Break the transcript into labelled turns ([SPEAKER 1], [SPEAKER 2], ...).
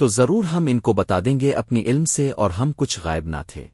[SPEAKER 1] تو ضرور ہم ان کو بتا دیں گے اپنی علم سے اور ہم کچھ غائب نہ تھے۔